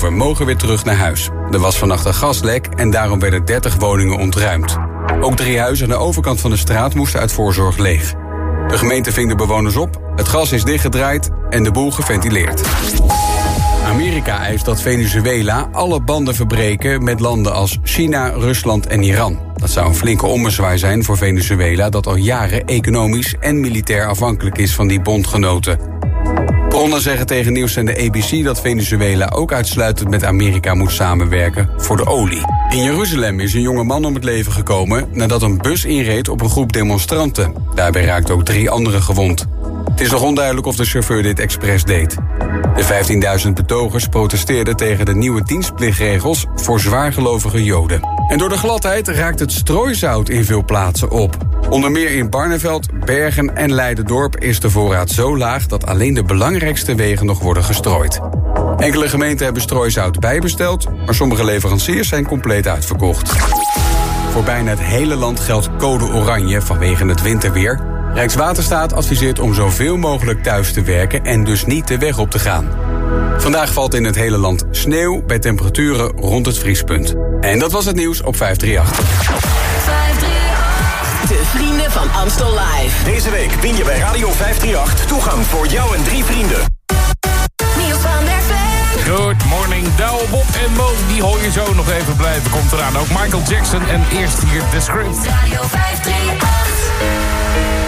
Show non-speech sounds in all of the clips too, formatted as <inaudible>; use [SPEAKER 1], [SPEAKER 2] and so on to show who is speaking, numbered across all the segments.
[SPEAKER 1] Beeldhoven mogen weer terug naar huis. Er was vannacht een gaslek en daarom werden 30 woningen ontruimd. Ook drie huizen aan de overkant van de straat moesten uit voorzorg leeg. De gemeente ving de bewoners op, het gas is dichtgedraaid en de boel geventileerd. Amerika eist dat Venezuela alle banden verbreken met landen als China, Rusland en Iran. Dat zou een flinke ommezwaai zijn voor Venezuela dat al jaren economisch en militair afhankelijk is van die bondgenoten. Bronnen zeggen tegen nieuwszender ABC dat Venezuela ook uitsluitend met Amerika moet samenwerken voor de olie. In Jeruzalem is een jonge man om het leven gekomen nadat een bus inreed op een groep demonstranten. Daarbij raakten ook drie anderen gewond. Het is nog onduidelijk of de chauffeur dit expres deed. De 15.000 betogers protesteerden tegen de nieuwe dienstplichtregels voor zwaargelovige Joden. En door de gladheid raakt het strooizout in veel plaatsen op. Onder meer in Barneveld, Bergen en Leidendorp is de voorraad zo laag dat alleen de belangrijkste wegen nog worden gestrooid. Enkele gemeenten hebben strooizout bijbesteld, maar sommige leveranciers zijn compleet uitverkocht. Voor bijna het hele land geldt code oranje vanwege het winterweer. Rijkswaterstaat adviseert om zoveel mogelijk thuis te werken en dus niet de weg op te gaan. Vandaag valt in het hele land sneeuw bij temperaturen rond het vriespunt. En dat was het nieuws op 538.
[SPEAKER 2] De vrienden van Amstel Live.
[SPEAKER 3] Deze week win je bij Radio 538 toegang voor jou en drie vrienden.
[SPEAKER 4] Niels van der Veen.
[SPEAKER 5] Good morning, Douwe, Bob en Mo. Die hoor je zo nog even blijven. Komt eraan ook Michael Jackson en eerst hier The Script.
[SPEAKER 4] Radio 538.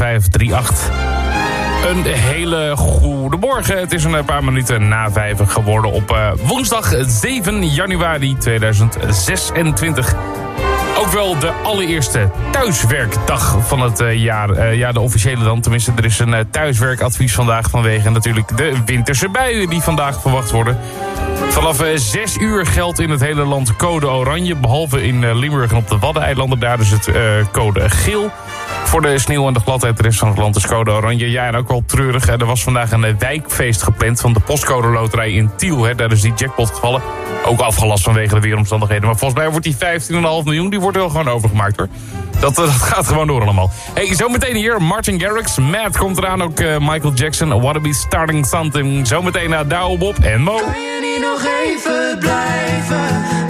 [SPEAKER 5] 538. Een hele goede morgen. Het is een paar minuten na vijf geworden op eh, woensdag 7 januari 2026. Ook wel de allereerste thuiswerkdag van het eh, jaar. Eh, ja, de officiële dan. Tenminste, er is een eh, thuiswerkadvies vandaag vanwege natuurlijk de winterse buien die vandaag verwacht worden. Vanaf eh, 6 uur geldt in het hele land code oranje. Behalve in eh, Limburg en op de Waddeneilanden. Daar is het eh, code geel. Voor de sneeuw en de gladheid de rest van het land is code oranje. Ja, en ook wel treurig. Er was vandaag een eh, wijkfeest gepland van de postcode loterij in Tiel. Hè. Daar is die jackpot gevallen. Ook afgelast vanwege de weeromstandigheden. Maar volgens mij wordt die 15,5 miljoen, die wordt wel gewoon overgemaakt hoor. Dat, eh, <laughs> dat gaat gewoon door allemaal. Hey, zometeen hier, Martin Garrix. Matt komt eraan, ook eh, Michael Jackson. Wanna be starting something. Zometeen naar Douwe Bob en Mo.
[SPEAKER 6] Kan je niet nog even blijven?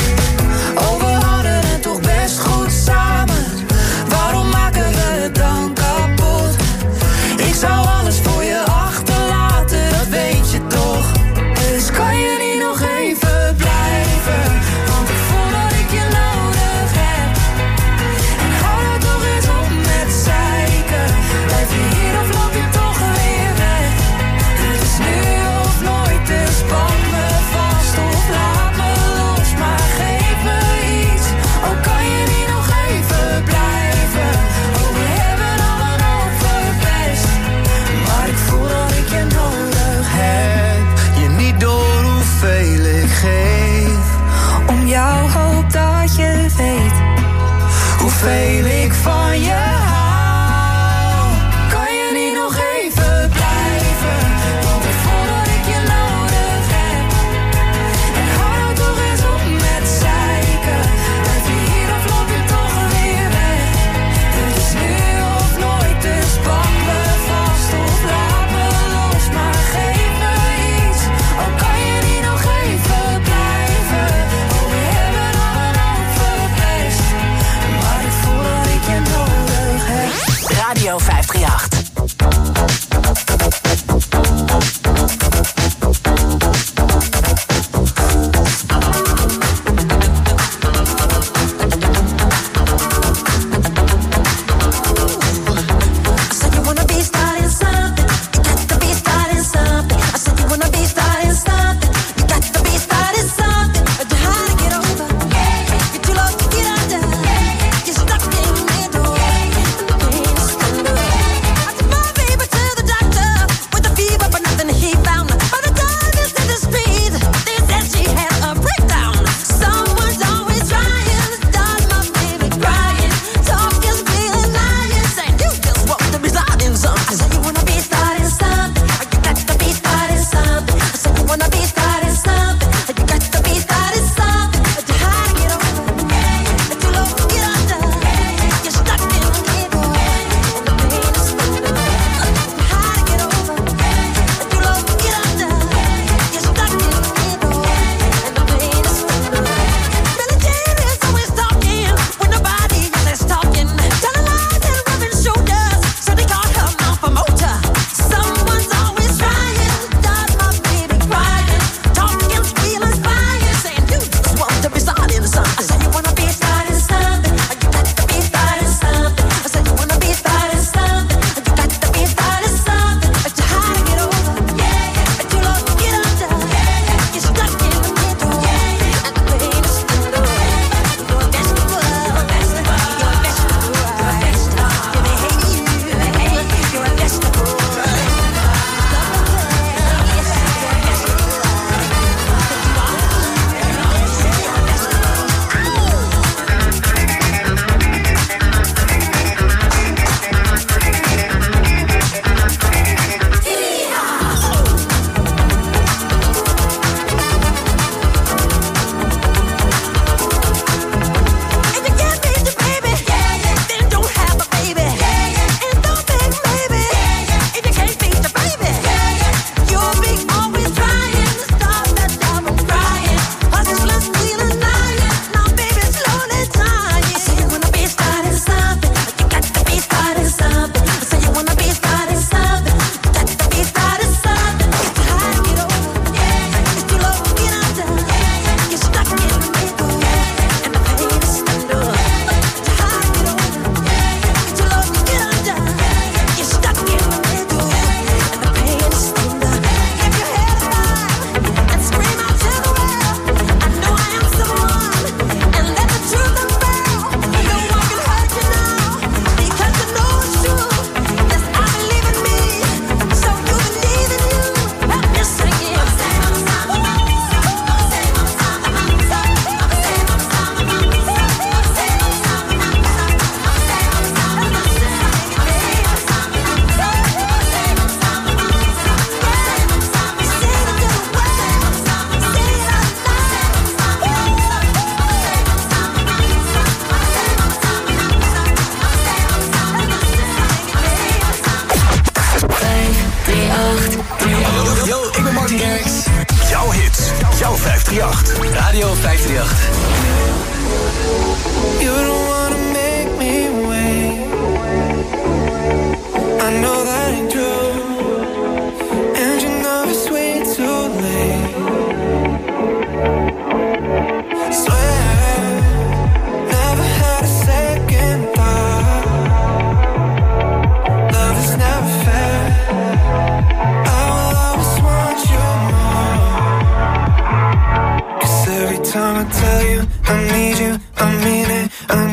[SPEAKER 7] I mean it. I need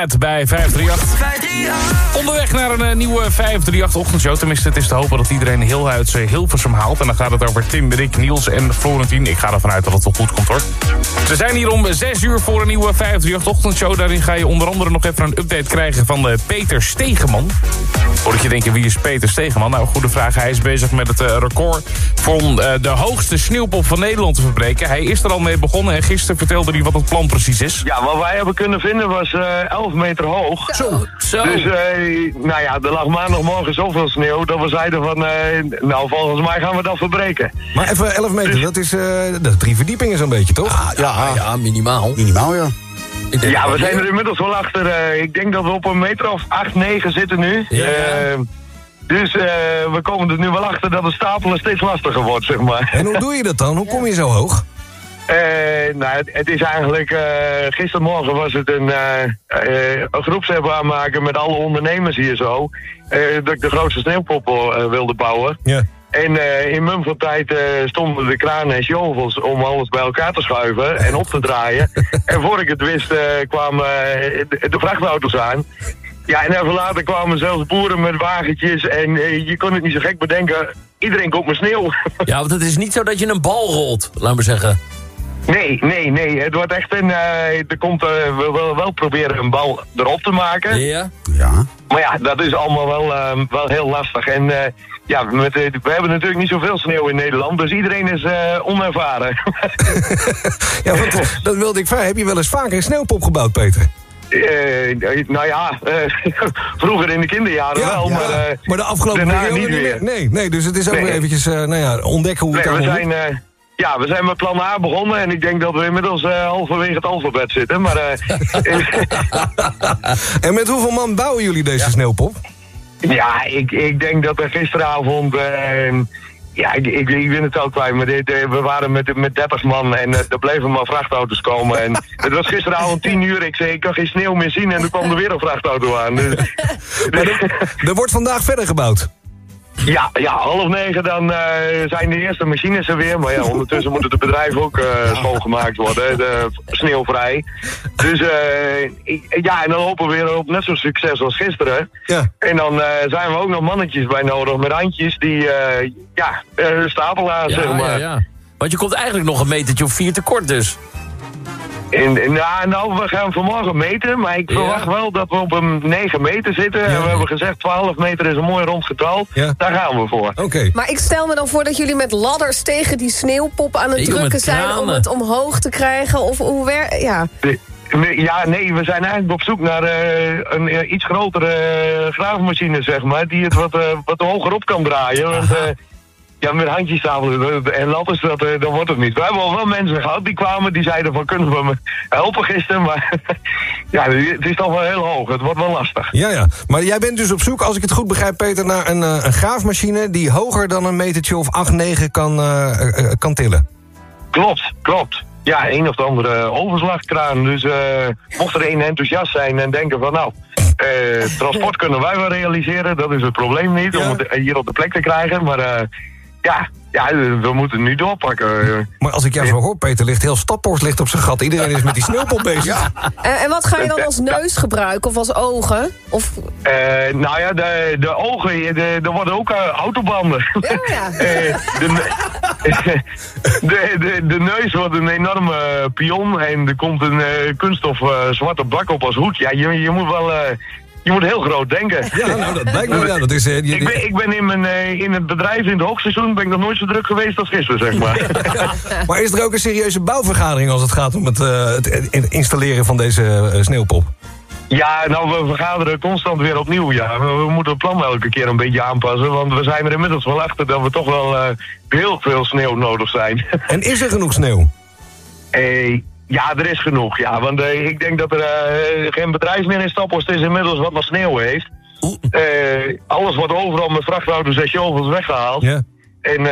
[SPEAKER 5] Mad bij 538. Onderweg naar een eh, nieuwe 538-ochtendshow. Tenminste, het is te hopen dat iedereen heel uit zijn Hilversum haalt. En dan gaat het over Tim, Rick, Niels en Florentien. Ik ga ervan uit dat het wel goed komt, hoor. Ze zijn hier om 6 uur voor een nieuwe 538-ochtendshow. Daarin ga je onder andere nog even een update krijgen van eh, Peter Stegeman. Voordat je denkt, wie is Peter Stegeman? Nou, goede vraag. Hij is bezig met het eh, record van eh, de hoogste sneeuwpop van Nederland te verbreken. Hij is er al mee begonnen en gisteren vertelde hij wat het plan precies is.
[SPEAKER 8] Ja, wat wij hebben kunnen vinden was eh 11 meter hoog.
[SPEAKER 5] Zo. Zo.
[SPEAKER 8] Dus, eh, nou ja, er lag maandagmorgen zoveel sneeuw dat we zeiden van, eh, nou volgens mij gaan we dat verbreken.
[SPEAKER 9] Maar even 11 meter, dat is, eh, dat is drie verdiepingen zo'n beetje, toch?
[SPEAKER 10] Ja, ja, minimaal.
[SPEAKER 11] Minimaal, ja.
[SPEAKER 8] Ja, we zijn er inmiddels wel achter. eh, ik denk dat we op een meter of 8, 9 zitten nu.
[SPEAKER 10] Ja.
[SPEAKER 8] Eh, dus eh, we komen er nu wel achter dat het stapelen steeds lastiger wordt, zeg maar.
[SPEAKER 9] En hoe doe je dat dan? Hoe kom je zo hoog?
[SPEAKER 8] Eh, nou, het, het is eigenlijk... eh, gistermorgen was het een, eh, een groepsapp aanmaken met alle ondernemers hier zo. dat ik de grootste sneeuwpoppel eh, wilde bouwen.
[SPEAKER 9] Ja.
[SPEAKER 8] En in mum van tijd stonden de kranen en shovels om alles bij elkaar te schuiven en op te draaien. <laughs> en voor ik het wist kwamen de, de vrachtauto's aan. Ja, en even later kwamen zelfs boeren met wagentjes en eh, je kon het niet zo gek bedenken. Iedereen komt met sneeuw. <laughs>
[SPEAKER 10] Ja, want het is niet zo dat je een bal rolt, laat maar zeggen.
[SPEAKER 8] Nee, nee, nee. Het wordt echt een... eh, er komt, eh, we willen wel proberen een bal erop te maken.
[SPEAKER 10] Ja?
[SPEAKER 11] Ja.
[SPEAKER 8] Maar ja, dat is allemaal wel, eh, wel heel lastig. En eh, ja, met, we hebben natuurlijk niet zoveel sneeuw in Nederland. Dus iedereen is eh, onervaren. <laughs>
[SPEAKER 9] Ja, want dat wilde ik vragen. Heb je wel eens vaker een sneeuwpop gebouwd, Peter?
[SPEAKER 8] Eh, nou ja, eh, <laughs> vroeger in de kinderjaren wel.
[SPEAKER 9] ja.
[SPEAKER 8] Maar, eh,
[SPEAKER 9] maar de afgelopen periode
[SPEAKER 8] niet meer.
[SPEAKER 9] Nee, nee, dus het is ook
[SPEAKER 8] Nee.
[SPEAKER 9] weer eventjes eh, nou ja, ontdekken hoe het
[SPEAKER 8] Nee, we zijn, eh, ja, we zijn met plan A begonnen en ik denk dat we inmiddels eh, halverwege het alfabet zitten. Maar eh. <laughs> <laughs>
[SPEAKER 9] En met hoeveel man bouwen jullie deze sneeuwpop?
[SPEAKER 8] ja, ik, ik denk dat er gisteravond eh, Ja, ik, ik, ik ben het ook kwijt, maar dit, eh, we waren met, met 30 man en eh, er bleven maar vrachtauto's komen. En <laughs> het was gisteravond 10 uur, ik zei ik kan geen sneeuw meer zien en er kwam er weer een vrachtauto aan. Dus, <laughs>
[SPEAKER 9] Er wordt vandaag verder gebouwd.
[SPEAKER 8] Ja, ja, half negen dan eh, zijn de eerste machines er weer. Maar ja, ondertussen moeten de bedrijven ook eh, schoongemaakt worden, hè, de, sneeuwvrij. Dus eh, ik- ja, en dan hopen we weer op net zo'n succes als gisteren.
[SPEAKER 9] Ja.
[SPEAKER 8] En dan eh, zijn we ook nog mannetjes bij nodig met handjes die, eh, ja, eh, stapelaars, zeg
[SPEAKER 10] Ja,
[SPEAKER 8] maar.
[SPEAKER 10] ja, ja. Want je komt eigenlijk nog een metertje of vier tekort dus.
[SPEAKER 8] Nou, we gaan vanmorgen meten, maar ik
[SPEAKER 10] Ja.
[SPEAKER 8] verwacht wel dat we op een 9 meter zitten. En we hebben gezegd 12 meter is een mooi rond getal.
[SPEAKER 9] Ja.
[SPEAKER 8] Daar gaan we voor.
[SPEAKER 9] Oké.
[SPEAKER 11] Maar ik stel me dan voor dat jullie met ladders tegen die sneeuwpop aan het
[SPEAKER 10] Nee,
[SPEAKER 11] drukken zijn... om het omhoog te krijgen. Of hoe wer... Ja.
[SPEAKER 8] De- nee, Ja, nee, we zijn eigenlijk op zoek naar eh, een eh, iets grotere eh, graafmachine, zeg maar, die het wat, wat hoger op kan draaien. Want, eh, ja, met handjes stapelen en ladders, dat, eh, dat wordt het niet. We hebben al wel mensen gehad die kwamen, die zeiden van, kunnen we me helpen gisteren? Maar <laughs> ja, het is toch wel heel hoog, het wordt wel lastig.
[SPEAKER 9] Ja, ja. Maar jij bent dus op zoek, als ik het goed begrijp, Peter... naar een, eh, een graafmachine die hoger dan een metertje of 8, 9 kan, eh, kan tillen.
[SPEAKER 8] Klopt, klopt. Ja, een of de andere overslagkraan. Dus mocht er een enthousiast zijn en denken van nou, transport kunnen wij wel realiseren. Dat is het probleem niet om het hier op de plek te krijgen. Maar ja, ja, we moeten nu doorpakken.
[SPEAKER 9] Maar als ik jou zo hoor, Peter, ligt heel Staphorst ligt op zijn gat. Iedereen is met die sneeuwpop bezig.
[SPEAKER 11] En, en wat ga je dan als neus gebruiken? Of als ogen? Of...
[SPEAKER 8] Eh, nou ja, de, de ogen, de, er worden ook eh, autobanden.
[SPEAKER 11] Ja, ja. <laughs>
[SPEAKER 8] Eh, de, <laughs> de, de, de neus wordt een enorme pion en er komt een eh, kunststof eh, zwarte bak op als hoed. Ja, je, je moet wel... je moet heel groot denken.
[SPEAKER 9] Ja, nou, dat lijkt. Ja, dat is, eh,
[SPEAKER 8] Ik ben, ik ben in, mijn, eh, in het bedrijf in het hoogseizoen ben ik nog nooit zo druk geweest als gisteren, zeg maar. <laughs>
[SPEAKER 9] Maar is er ook een serieuze bouwvergadering als het gaat om het, eh, het installeren van deze sneeuwpop?
[SPEAKER 8] Ja, nou, we vergaderen constant weer opnieuw, ja. We, we moeten het plan elke keer een beetje aanpassen, want we zijn er inmiddels wel achter dat we toch wel heel veel sneeuw nodig zijn.
[SPEAKER 9] En is er genoeg sneeuw?
[SPEAKER 8] Eh, ja, er is genoeg, ja. Want eh, ik denk dat er eh, geen bedrijf meer in Staphorst is inmiddels wat nog sneeuw heeft. Eh, alles wordt overal met vrachtauto's en shovels weggehaald.
[SPEAKER 9] Ja.
[SPEAKER 8] En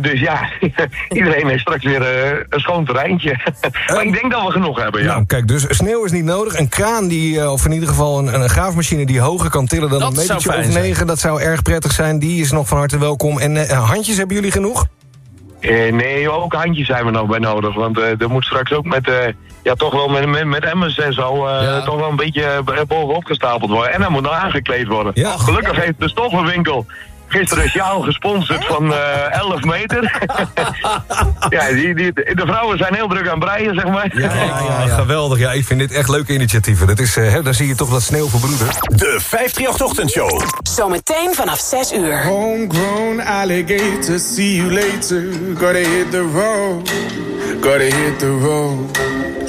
[SPEAKER 8] dus ja, <laughs> iedereen heeft straks weer een schoon terreintje. <laughs> maar ik denk dat we genoeg hebben, ja.
[SPEAKER 9] Nou, kijk, dus sneeuw is niet nodig. Een kraan, die, of in ieder geval een, een graafmachine die hoger kan tillen dan
[SPEAKER 10] Dat
[SPEAKER 9] een metertje
[SPEAKER 10] fijn
[SPEAKER 9] of negen. Dat zou erg prettig zijn. Die is nog van harte welkom. En handjes hebben jullie genoeg?
[SPEAKER 8] Eh, nee, ook handjes zijn we nog bij nodig. Want eh er moet straks ook met, eh, ja, toch wel met, met, met emmers en zo,
[SPEAKER 10] Ja.
[SPEAKER 8] toch wel een beetje bovenop gestapeld worden. En dat moet nog aangekleed worden.
[SPEAKER 9] Ja.
[SPEAKER 8] Gelukkig heeft de stoffenwinkel gisteren sjaal gesponsord van eh 11 meter. <laughs> ja, die, die, de vrouwen zijn heel druk aan breien, zeg maar.
[SPEAKER 9] Ja, ja, geweldig. Ja, ik vind dit echt leuke initiatieven. Dat is, eh, hè, dan zie je toch dat sneeuw verbroedert.
[SPEAKER 3] De 538-ochtendshow.
[SPEAKER 2] Zometeen vanaf 6 uur.
[SPEAKER 12] Homegrown alligator, see you later. Gotta hit the road, gotta hit the road.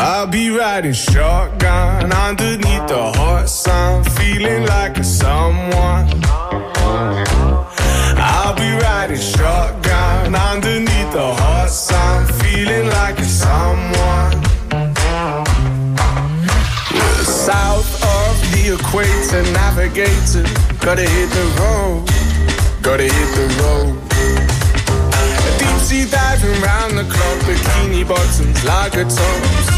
[SPEAKER 12] I'll be riding shotgun underneath the hot sun, feeling like a someone. I'll be riding shotgun underneath the hot sun, feeling like a someone. South of the equator, navigator, gotta hit the road, gotta hit the road. Deep sea diving round the clock, bikini bottoms, lager tops.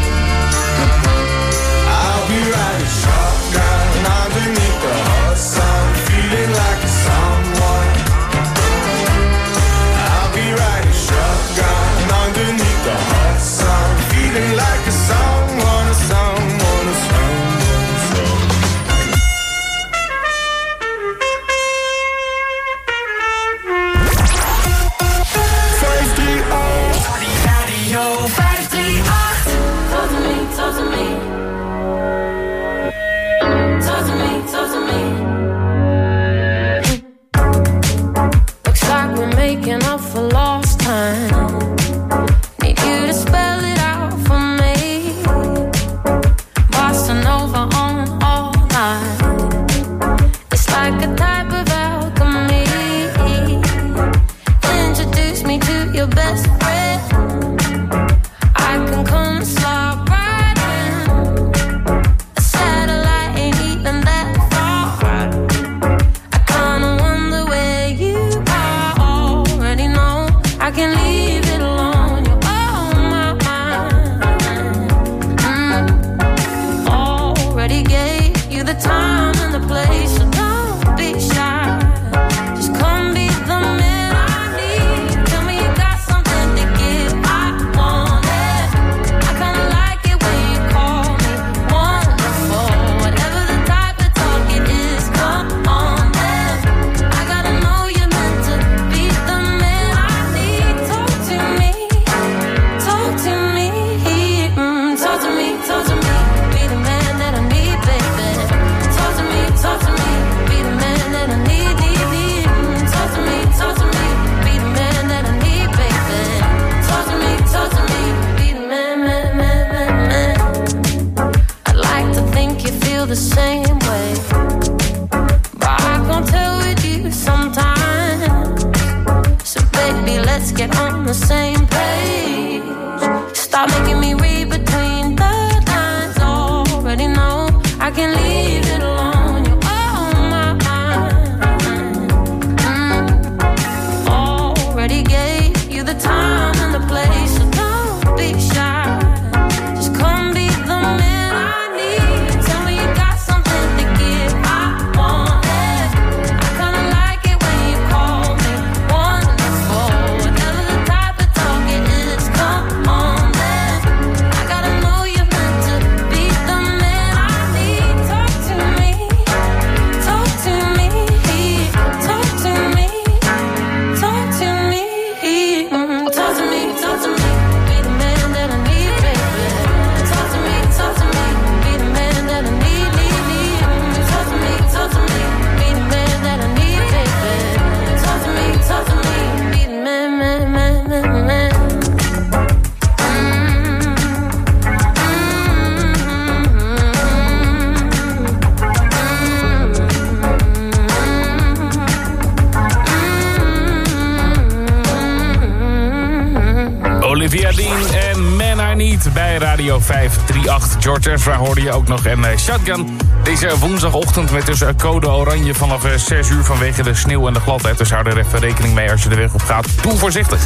[SPEAKER 5] Orchestra hoorde je ook nog. En eh, Shotgun deze woensdagochtend met dus eh, code oranje vanaf eh, 6 uur vanwege de sneeuw en de gladheid. Dus hou er even rekening mee als je de weg op gaat. Doe voorzichtig.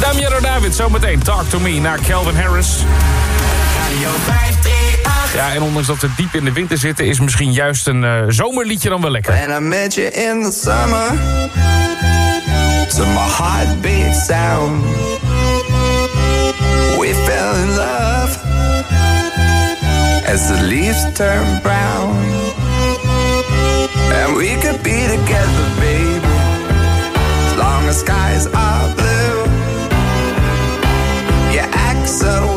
[SPEAKER 5] Damiano David, zometeen Talk to Me naar Kelvin Harris. Ja, en ondanks dat we diep in de winter zitten... is misschien juist een zomerliedje dan wel lekker.
[SPEAKER 7] And I met you in the summer To my heartbeat sound as the leaves turn brown. And we could be together, baby, as long as skies are blue. You act so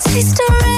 [SPEAKER 7] Sister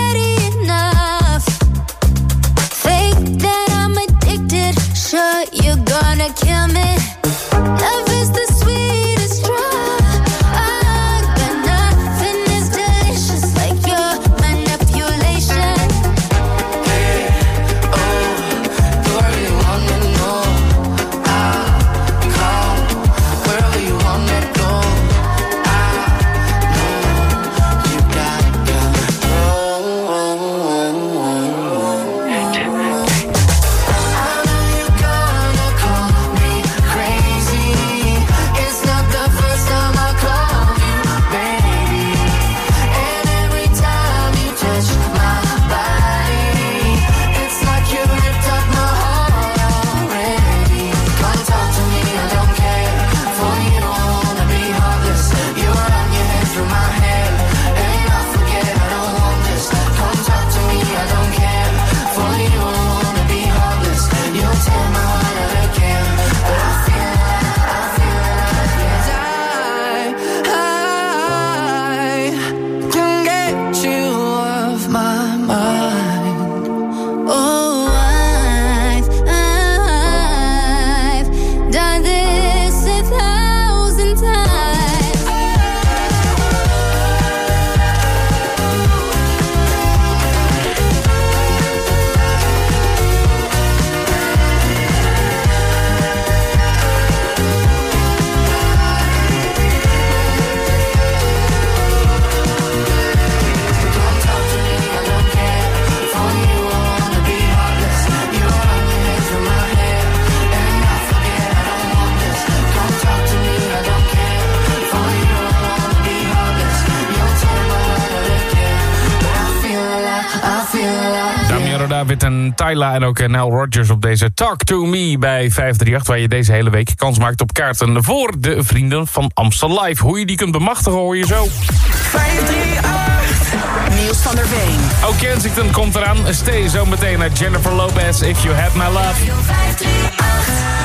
[SPEAKER 7] David en Tyla en ook Nel Rogers op deze Talk To Me bij 538... waar je deze hele week kans maakt op kaarten voor de vrienden van Amstel Live. Hoe je die kunt bemachtigen hoor je zo.
[SPEAKER 2] 538, Niels van der Veen.
[SPEAKER 7] Ook Kensington komt eraan. Stay zo meteen naar Jennifer Lopez, If You Had My Love. 538.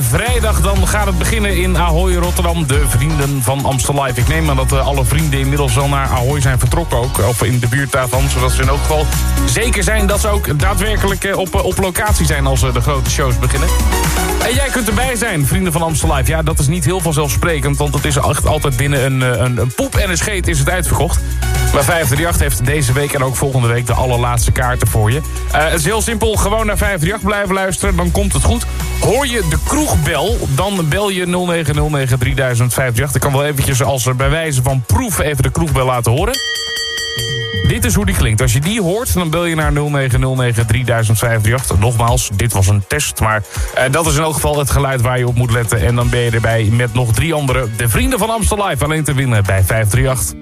[SPEAKER 5] Vrijdag dan gaat het beginnen in Ahoy, Rotterdam. De vrienden van Amstel Live. Ik neem aan dat eh, alle vrienden inmiddels wel naar Ahoy zijn vertrokken ook. Of in de buurt daarvan. Zodat ze in elk geval zeker zijn dat ze ook daadwerkelijk eh, op, eh, op locatie zijn... als de grote shows beginnen. En jij kunt erbij zijn, vrienden van Amstel Live. Ja, dat is niet heel vanzelfsprekend. Want het is echt altijd binnen een, een, een poep en een scheet is het uitverkocht. Maar 538 heeft deze week en ook volgende week de allerlaatste kaarten voor je. Eh, het is heel simpel, gewoon naar 538 blijven luisteren, dan komt het goed. Hoor je de kroegbel, dan bel je 0909 3058. Ik kan wel eventjes als er bij wijze van proef even de kroegbel laten horen. Dit is hoe die klinkt. Als je die hoort, dan bel je naar 0909 3058. Nogmaals, dit was een test, maar eh, dat is in elk geval het geluid waar je op moet letten. En dan ben je erbij met nog drie anderen. De vrienden van Amstel Live, alleen te winnen bij 538.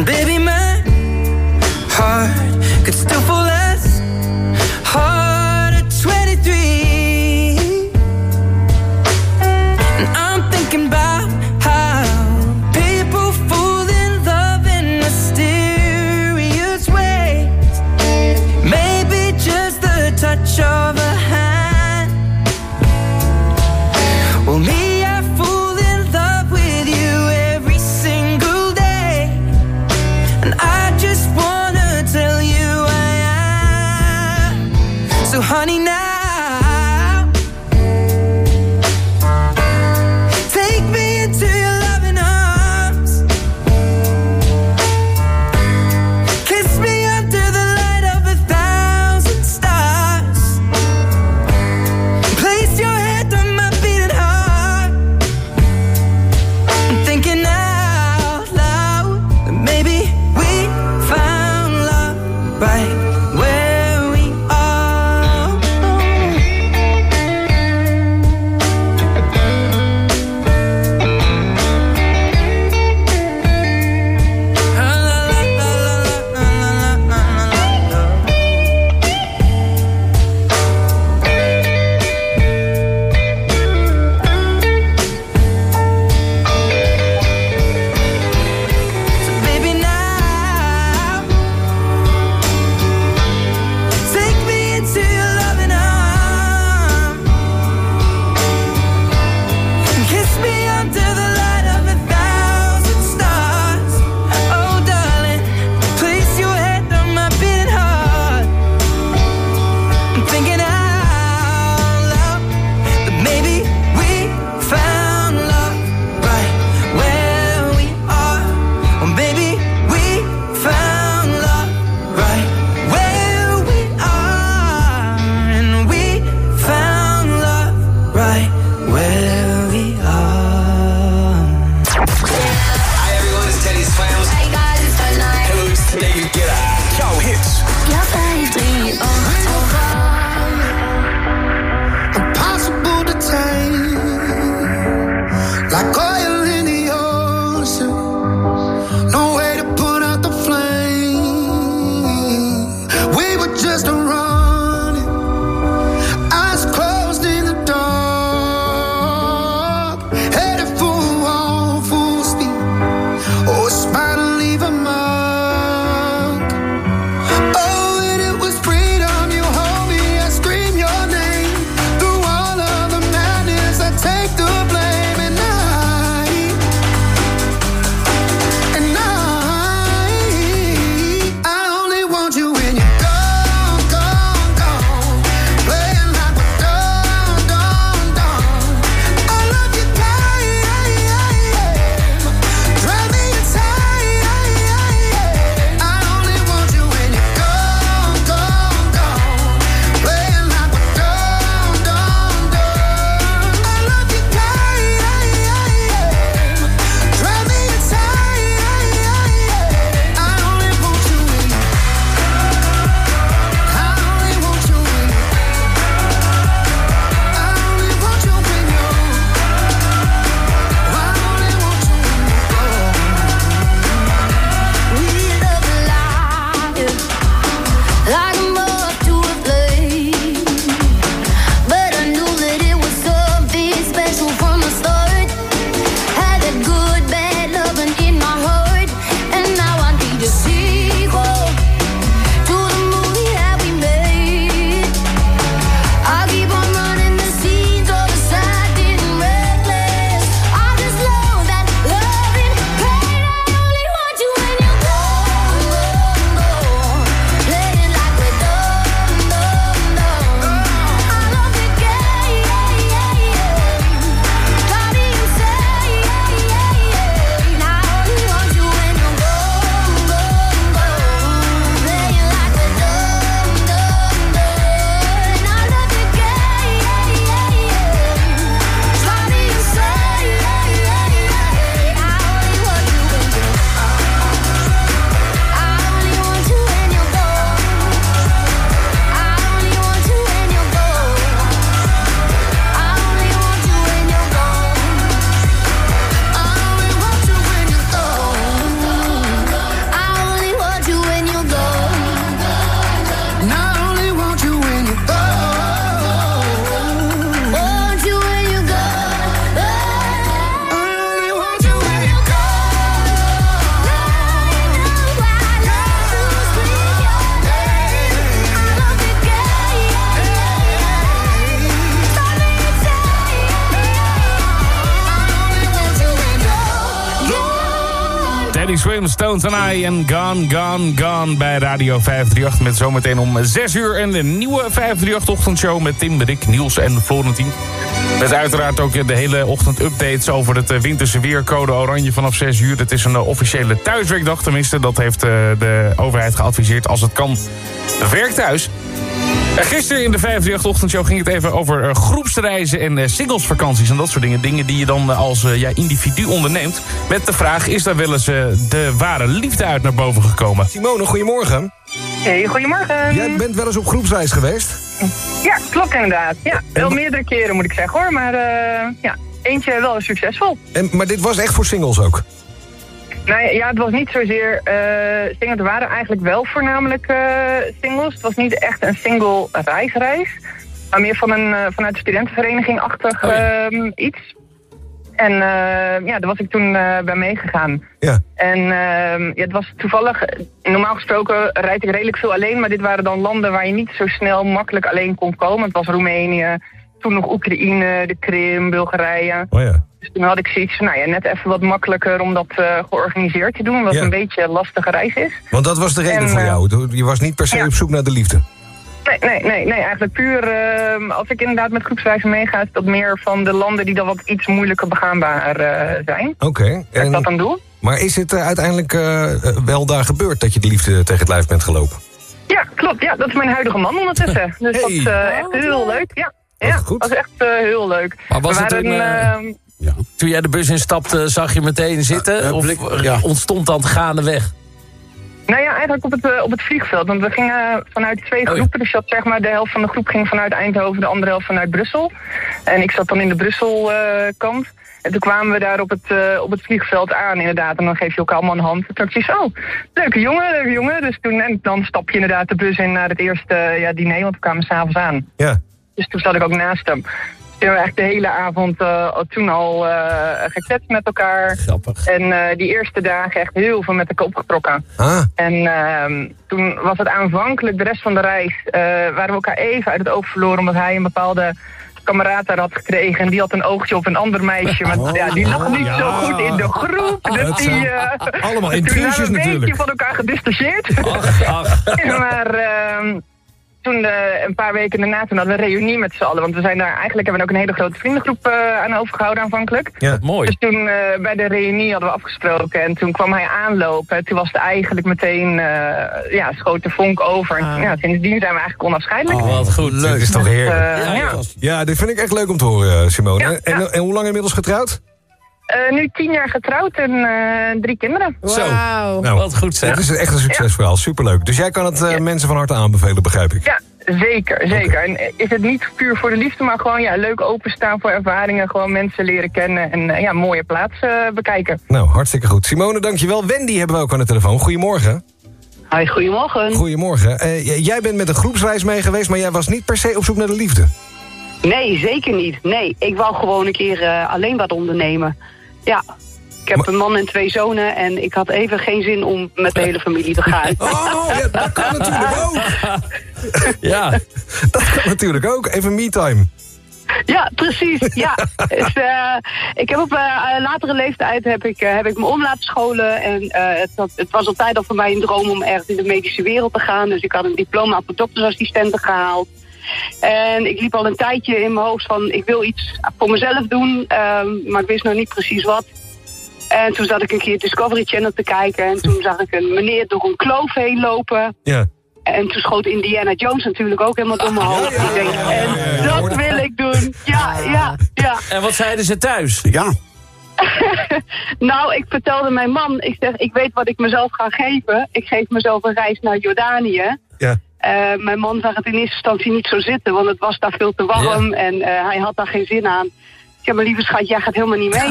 [SPEAKER 13] baby,
[SPEAKER 5] Stones and en Gone, Gone, Gone bij Radio 538. Met zometeen om 6 uur een nieuwe 538-ochtendshow met Tim, Rick, Niels en Florentien. Met uiteraard ook de hele ochtend updates over het eh, winterse weer. Code oranje vanaf 6 uur. Het is een eh, officiële thuiswerkdag tenminste. Dat heeft eh, de overheid geadviseerd. Als het kan, werk thuis. Eh, Gisteren in de 538-ochtendshow ging het even over eh, groepsreizen en eh, singlesvakanties en dat soort dingen. Dingen die je dan als ja, individu onderneemt. Met de vraag, is daar wel eens de ware liefde uit naar boven gekomen?
[SPEAKER 9] Simone, goedemorgen.
[SPEAKER 14] Hey, goedemorgen.
[SPEAKER 9] Jij bent wel eens op groepsreis geweest?
[SPEAKER 14] Ja, klopt inderdaad. Ja, wel meerdere keren moet ik zeggen hoor, maar eh, ja, eentje wel succesvol.
[SPEAKER 9] En, maar dit was echt voor singles ook?
[SPEAKER 14] Nou ja, ja, het was niet zozeer uh, singles. Er waren eigenlijk wel voornamelijk eh, singles. Het was niet echt een single reisreis. Maar meer van een, eh, vanuit de studentenvereniging-achtig ehm, iets. En ja, daar was ik toen bij meegegaan.
[SPEAKER 9] Ja.
[SPEAKER 14] En ehm, ja, het was toevallig, normaal gesproken rijd ik redelijk veel alleen, maar dit waren dan landen waar je niet zo snel makkelijk alleen kon komen. Het was Roemenië, toen nog Oekraïne, de Krim, Bulgarije.
[SPEAKER 9] Oh ja.
[SPEAKER 14] Dus toen had ik zoiets van, nou ja, net even wat makkelijker om dat eh, georganiseerd te doen, wat
[SPEAKER 9] Ja.
[SPEAKER 14] een beetje een lastige reis is.
[SPEAKER 9] Want dat was de reden
[SPEAKER 14] En,
[SPEAKER 9] voor
[SPEAKER 14] eh,
[SPEAKER 9] jou. Je was niet per se op zoek naar de liefde.
[SPEAKER 14] Nee, nee, nee, nee eigenlijk puur, ehm, als ik inderdaad met groepsreizen meega, is dat meer van de landen die dan wat iets moeilijker begaanbaar eh, zijn.
[SPEAKER 9] Oké.
[SPEAKER 14] Dat ik dat dan doe.
[SPEAKER 9] Maar is het uiteindelijk wel daar gebeurd dat je de liefde tegen het lijf bent gelopen?
[SPEAKER 14] Ja, klopt. Ja, dat is mijn huidige man ondertussen. <laughs> Dus dat is eh, echt heel leuk. Ja, ja dat is echt eh, heel leuk.
[SPEAKER 10] Maar was
[SPEAKER 14] We
[SPEAKER 10] het
[SPEAKER 14] waren,
[SPEAKER 10] een, eh,
[SPEAKER 14] ehm,
[SPEAKER 10] Toen jij de bus instapte, zag je meteen zitten? of eh, ontstond dat gaandeweg?
[SPEAKER 14] Nou ja, eigenlijk op het, eh, op het vliegveld. Want we gingen vanuit twee groepen. Dus je had, zeg maar, de helft van de groep ging vanuit Eindhoven, de andere helft vanuit Brussel. En ik zat dan in de Brussel eh, kant. En toen kwamen we daar op het, eh, op het vliegveld aan, inderdaad. En dan geef je elkaar allemaal een hand. En toen dacht ik, zo, leuke jongen, leuke jongen. Dus toen, en dan stap je inderdaad de bus in naar het eerste eh, ja, diner, want we kwamen s'avonds aan.
[SPEAKER 9] Ja.
[SPEAKER 14] Dus toen zat ik ook naast hem. Dus toen hebben we echt de hele avond eh, toen al eh gekletst met elkaar.
[SPEAKER 10] Grappig.
[SPEAKER 14] En eh, die eerste dagen echt heel veel met elkaar opgetrokken.
[SPEAKER 9] Ah.
[SPEAKER 14] En ehm, toen was het aanvankelijk, de rest van de reis, eh, waren we elkaar even uit het oog verloren. Omdat hij een bepaalde kameraad daar had gekregen. En die had een oogje op een ander meisje. Maar ja, die lag niet zo goed in de groep. Dus
[SPEAKER 9] Dat
[SPEAKER 14] die, eh,
[SPEAKER 9] allemaal
[SPEAKER 14] toen waren we een
[SPEAKER 9] natuurlijk.
[SPEAKER 14] beetje van elkaar gedistanceerd. <laughs> maar ehm, toen, eh, een paar weken daarna, toen hadden we een reunie met z'n allen. Want we zijn daar, eigenlijk hebben we ook een hele grote vriendengroep eh, aan overgehouden aanvankelijk.
[SPEAKER 9] Ja.
[SPEAKER 10] Mooi.
[SPEAKER 14] Dus toen eh, bij de reunie hadden we afgesproken. En toen kwam hij aanlopen. Toen was het eigenlijk meteen, eh, ja, schoot de vonk over. En ja, sindsdien zijn we eigenlijk onafscheidelijk.
[SPEAKER 9] Oh, wat goed. Leuk. Dit is toch heerlijk.
[SPEAKER 14] Eh, ja.
[SPEAKER 9] Ja, dit vind ik echt leuk om te horen, eh, Simone.
[SPEAKER 14] Ja,
[SPEAKER 9] En, en,
[SPEAKER 14] ja.
[SPEAKER 9] en hoe lang inmiddels getrouwd?
[SPEAKER 14] Eh, nu tien jaar getrouwd en eh, drie kinderen.
[SPEAKER 9] Zo.
[SPEAKER 14] Oh.
[SPEAKER 9] Nou,
[SPEAKER 10] Wat goed zeg.
[SPEAKER 9] Het is echt een succesverhaal. Superleuk. Dus jij kan het eh, mensen van harte aanbevelen, begrijp ik.
[SPEAKER 14] Ja, zeker, zeker. En is het niet puur voor de liefde, maar gewoon ja, leuk openstaan voor ervaringen. Gewoon mensen leren kennen en ja, mooie plaatsen bekijken.
[SPEAKER 9] Nou, hartstikke goed. Simone, dankjewel. Wendy hebben we ook aan de telefoon. Goedemorgen.
[SPEAKER 15] Hoi, goedemorgen.
[SPEAKER 9] Goedemorgen. Eh, jij bent met een groepsreis mee geweest, maar jij was niet per se op zoek naar de liefde.
[SPEAKER 15] Nee, zeker niet. Nee, ik wou gewoon een keer eh, alleen wat ondernemen. Ja, ik heb een man en twee zonen en ik had even geen zin om met de hele familie te gaan. <laughs>
[SPEAKER 9] Oh, ja, dat kan natuurlijk ook. <laughs>
[SPEAKER 10] Ja. <laughs>
[SPEAKER 9] Dat kan natuurlijk ook. Even me-time.
[SPEAKER 15] Ja, precies. Ja. Dus, eh, ik heb op eh, latere leeftijd heb ik, eh, heb ik me om laten scholen. En eh, het, had- het was altijd al voor mij een droom om ergens in de medische wereld te gaan. Dus ik had een diploma voor doktersassistenten gehaald. En ik liep al een tijdje in mijn hoofd van ik wil iets voor mezelf doen. ehm, maar ik wist nog niet precies wat. En toen zat ik een keer Discovery Channel te kijken. En toen zag ik een meneer door een kloof heen lopen.
[SPEAKER 9] Ja.
[SPEAKER 15] En toen schoot Indiana Jones natuurlijk ook helemaal door mijn hoofd. En dat wil ik doen. Ja, ja, ja.
[SPEAKER 10] En wat zeiden ze thuis?
[SPEAKER 16] Ja. <laughs>
[SPEAKER 15] Nou, ik vertelde mijn man, ik zeg, ik weet wat ik mezelf ga geven. Ik geef mezelf een reis naar Jordanië.
[SPEAKER 9] Ja.
[SPEAKER 15] Eh, mijn man zag het in eerste instantie niet zo zitten, want het was daar veel te warm en eh, hij had daar geen zin aan. Ik zeg, maar lieve schat, jij gaat helemaal niet mee. <laughs>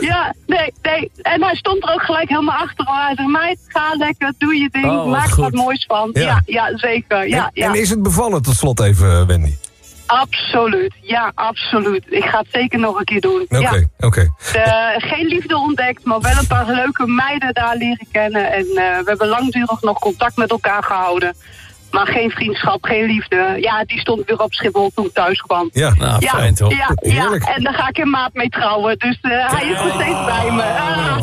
[SPEAKER 15] <laughs> ja, nee, nee. En hij stond er ook gelijk helemaal achter. Hij zei, meid, ga lekker, doe je ding,
[SPEAKER 9] Oh,
[SPEAKER 15] maak er wat moois van.
[SPEAKER 9] Ja.
[SPEAKER 15] Ja, ja, zeker. Ja,
[SPEAKER 9] en,
[SPEAKER 15] ja.
[SPEAKER 9] en is het bevallen tot slot even, Wendy?
[SPEAKER 15] Absoluut, ja, absoluut. Ik ga het zeker nog een keer doen.
[SPEAKER 9] Oké,
[SPEAKER 15] Ja.
[SPEAKER 9] oké.
[SPEAKER 15] Eh, geen liefde ontdekt, maar wel een paar leuke meiden daar leren kennen. En eh, we hebben langdurig nog contact met elkaar gehouden. Maar geen vriendschap, geen liefde. Ja, die stond weer op Schiphol toen ik thuis kwam.
[SPEAKER 9] Ja,
[SPEAKER 10] nou,
[SPEAKER 15] ja,
[SPEAKER 10] fijn toch?
[SPEAKER 15] Ja, en daar ga ik een maat mee trouwen. Dus eh, hij is nog steeds bij me.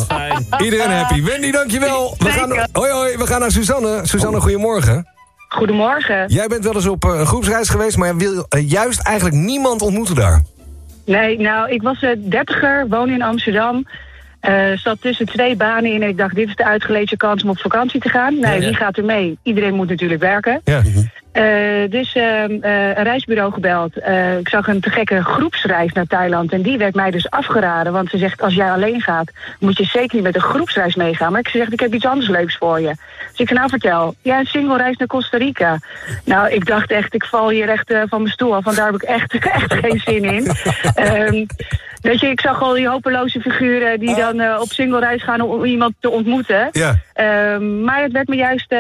[SPEAKER 15] Ah.
[SPEAKER 9] Iedereen happy. Wendy, dankjewel. We gaan, hoi, hoi. We gaan naar Suzanne. Suzanne, goedemorgen.
[SPEAKER 16] Goedemorgen.
[SPEAKER 9] Jij bent wel eens op eh, een groepsreis geweest... maar wil eh, juist eigenlijk niemand ontmoeten daar.
[SPEAKER 16] Nee, nou, ik was eh, dertiger, woon in Amsterdam. eh, zat tussen twee banen in en ik dacht, dit is de uitgelezen kans om op vakantie te gaan. Nee,
[SPEAKER 9] Ja, ja.
[SPEAKER 16] wie gaat er mee? Iedereen moet natuurlijk werken.
[SPEAKER 9] Ja.
[SPEAKER 16] Eh, dus ehm, eh, een reisbureau gebeld. Eh, ik zag een te gekke groepsreis naar Thailand. En die werd mij dus afgeraden. Want ze zegt, als jij alleen gaat, moet je zeker niet met een groepsreis meegaan. Maar ik zeg, ik heb iets anders leuks voor je. Dus ik zei, nou vertel. Ja, een single reis naar Costa Rica. Nou, ik dacht echt, ik val hier echt van mijn stoel af. Want daar heb ik echt, <laughs> echt geen zin in. Ehm, weet je, ik zag al die hopeloze figuren die dan op single reis gaan om, iemand te ontmoeten.
[SPEAKER 9] Ja.
[SPEAKER 16] Ehm, maar het werd me juist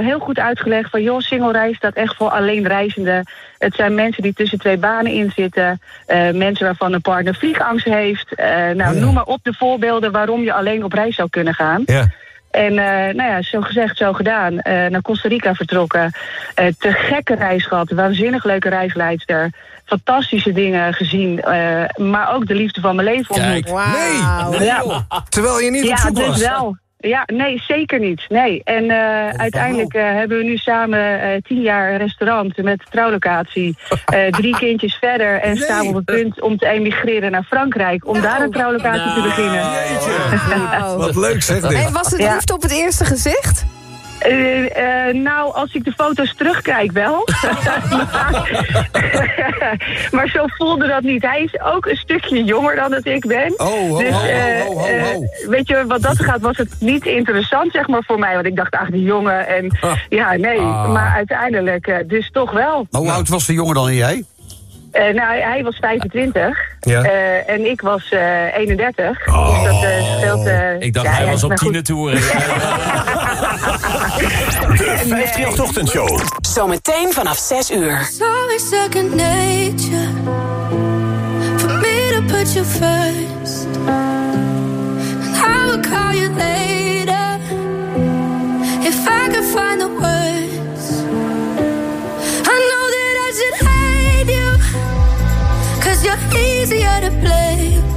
[SPEAKER 16] heel goed uitgelegd van... joh, single reis staat echt voor alleen reizenden. Het zijn mensen die tussen twee banen in zitten. eh, mensen waarvan een partner vliegangst heeft. Eh, nou, noem maar op de voorbeelden waarom je alleen op reis zou kunnen gaan.
[SPEAKER 9] Ja.
[SPEAKER 16] En eh, nou ja, zo gezegd, zo gedaan. Eh, naar Costa Rica vertrokken. Eh, te gekke reis gehad. Waanzinnig leuke reisleidster. Fantastische dingen gezien. eh, maar ook de liefde van mijn leven ontmoet.
[SPEAKER 9] Kijk. Nee.
[SPEAKER 16] Ja.
[SPEAKER 9] Terwijl je niet op
[SPEAKER 16] Ja,
[SPEAKER 9] zoek
[SPEAKER 16] dus
[SPEAKER 9] was.
[SPEAKER 16] wel. Ja, nee, zeker niet. Nee. En eh, uiteindelijk eh, hebben we nu samen eh, tien jaar een restaurant met trouwlocatie. <laughs> eh, drie kindjes verder en staan we op het punt om te emigreren naar Frankrijk. Om daar een trouwlocatie te beginnen. <laughs>
[SPEAKER 9] Wat leuk zeg dit.
[SPEAKER 11] En was het
[SPEAKER 16] Ja.
[SPEAKER 11] liefde op het eerste gezicht?
[SPEAKER 16] Eh, eh, nou, als ik de foto's terugkijk wel. <laughs> maar zo voelde dat niet. Hij is ook een stukje jonger dan dat ik ben.
[SPEAKER 9] Oh,
[SPEAKER 16] dus, eh, weet je, wat dat gaat was het niet interessant zeg maar voor mij. Want ik dacht, ach die jongen. En ja, nee.
[SPEAKER 17] Ah.
[SPEAKER 16] Maar uiteindelijk dus toch wel.
[SPEAKER 17] Hoe oud was de jongen dan en jij?
[SPEAKER 16] Eh, nou, hij was 25
[SPEAKER 17] Ja.
[SPEAKER 16] eh, en ik was eh 31. Dus dat eh, scheelt... eh,
[SPEAKER 10] Ik dacht,
[SPEAKER 16] ja,
[SPEAKER 10] hij
[SPEAKER 16] ja,
[SPEAKER 10] was op tienertour.
[SPEAKER 3] De <laughs> 538 Ochtendshow.
[SPEAKER 2] Zometeen vanaf 6 uur.
[SPEAKER 18] It's always second nature for me to put you first. Easier to blame.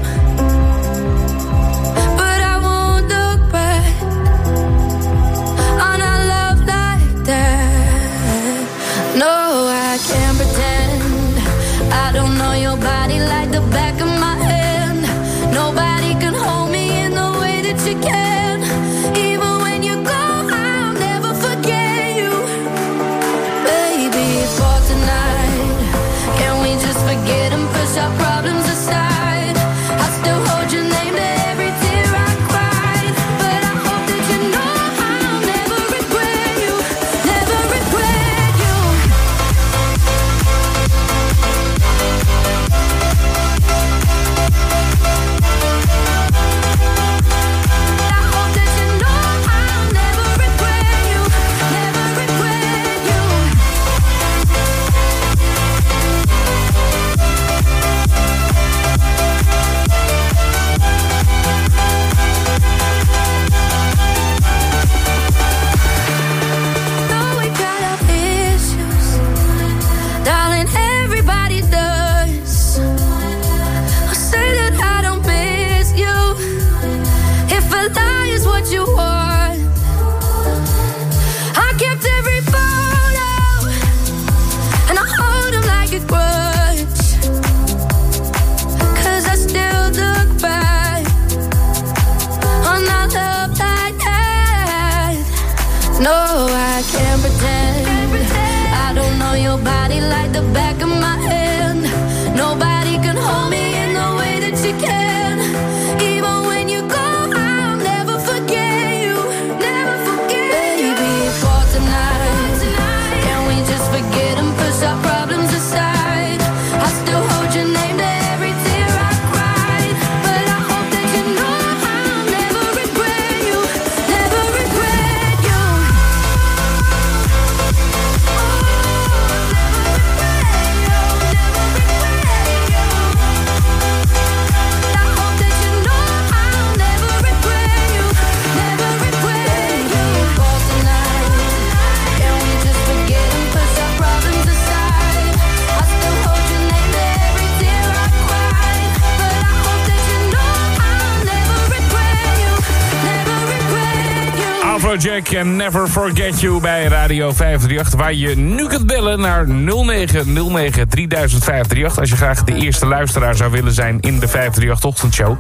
[SPEAKER 5] Never Forget You bij Radio 538... waar je nu kunt bellen naar 0909 300538... als je graag de eerste luisteraar zou willen zijn in de 538-ochtendshow.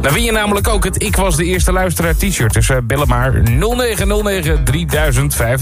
[SPEAKER 5] Dan win je namelijk ook het Ik Was de Eerste Luisteraar t-shirt. Dus uh, bellen maar 0909 300538.